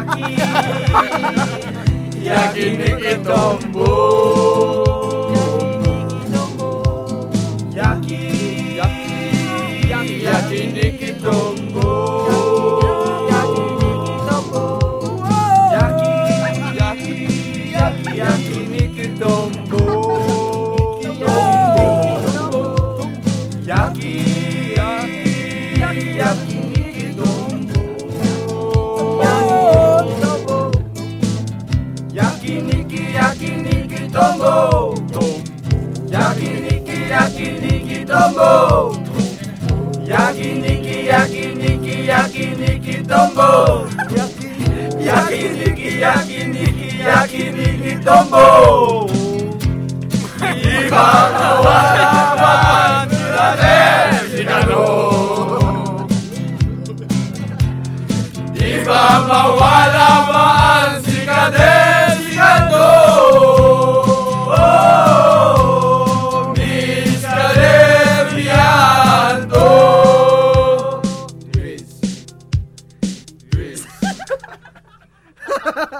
Yaki, Yakiniku Tombo. Yaki, Yakiniku Tombo. Yaki, tombo. Yakiniki, yakiniki, tombo. Yakiniki, yakiniki, yakiniki, tombo. Yakiniki, yakiniki, yakiniki, tombo. Iba wala Bangladesh Chicano. Iba mawala ba ang sikadesikanto? Oh, Miss Carevianto. Chris. Chris.